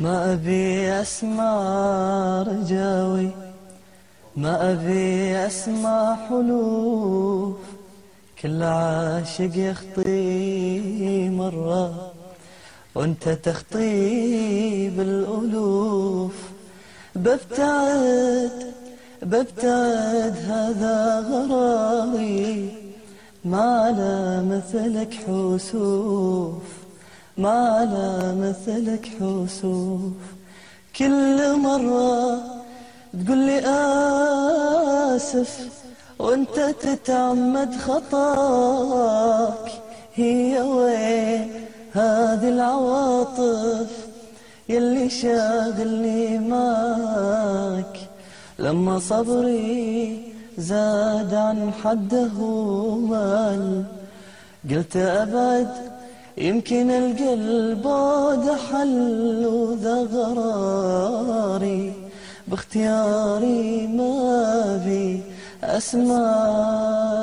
ما أبي أسمع رجاوي ما أبي أسمع حلوف كل عاشق يخطي مرة وأنت تخطي بالألوف ببتعد ببتعد هذا غرامي ما على مثلك حسوف. ما على مثلك حسوف. كل مرة تقول لي آسف وانت تتعمد خطاك. هي وين هذه العواطف يلي شاغلني معك؟ لما صبري زاد عن حده مال قلت أبعد يمكن القلب بعد حل وذا غراري باختياري ما بي أسمع رجال